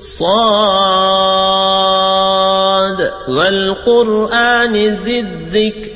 صاد. والقرآن ذي الذكر